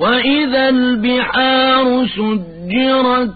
وإذا البحار سجرت